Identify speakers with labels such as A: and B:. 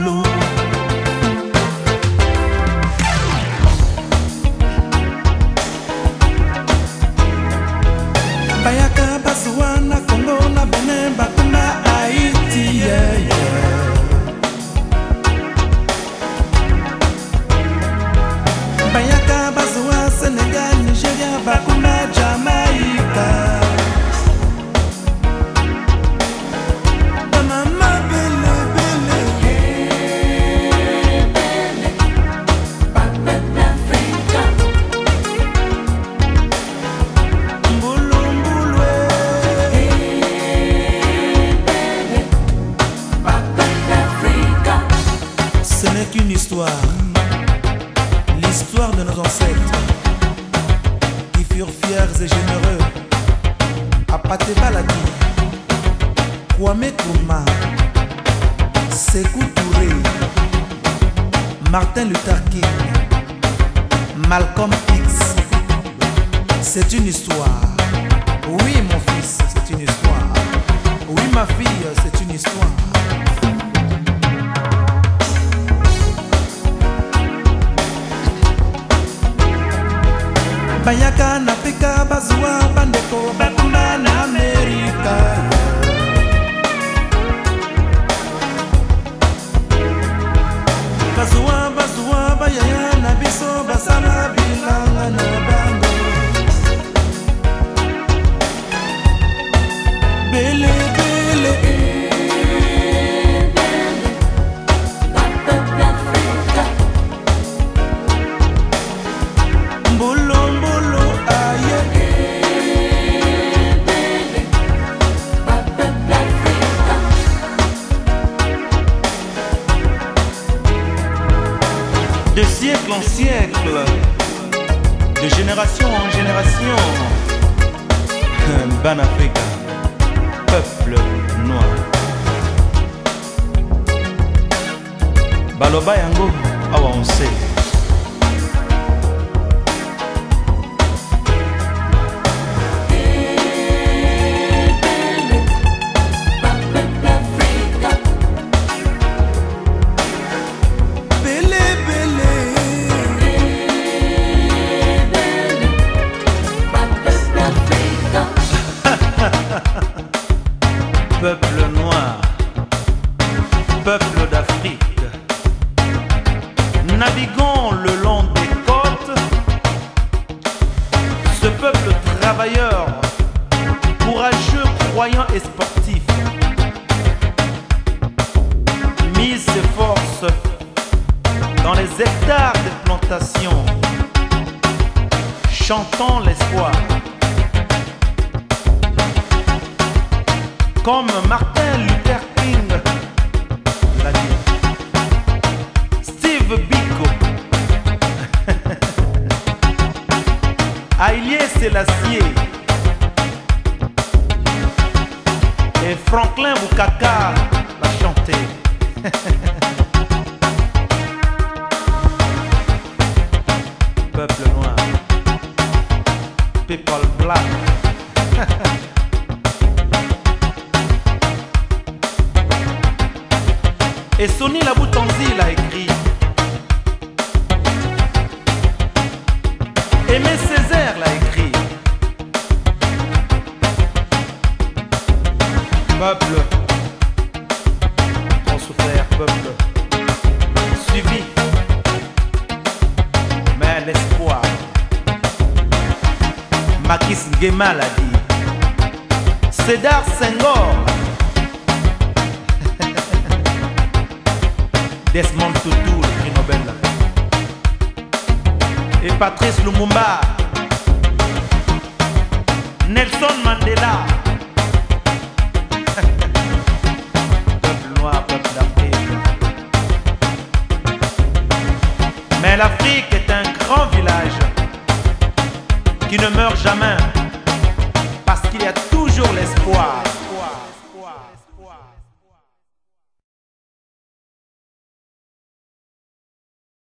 A: Lord. de nos ancêtres, qui furent fiers et généreux, à Patebalati, Kwame Nkrumah, Sekou Touré, Martin Luther King, Malcolm X. C'est une histoire. Oui, mon fils, c'est une histoire. Oui, ma fille, c'est une histoire. acaba sua siècle en siècle, de génération en génération, Ban Africa, peuple noir. Baloba yango awa on sait. Peuple d'Afrique, naviguons le long des côtes, ce peuple travailleur, courageux, croyant et sportif, mise ses forces dans les hectares de plantations, chantant l'espoir. Comme Martin Luther King Haïlé Selassie. Et Franklin Bukaka l'a chanté. Peuple noir. People black. Et Sonny Laboutanzi l'a écrit. Peuple, trop souffert, peuple, suivi, mais l'espoir. Makis Nguema l'a dit. Cédar Senghor. Desmond Tutu, le prix Nobel. Et Patrice Lumumba. Nelson Mandela. Mais l'Afrique est un grand village qui ne meurt jamais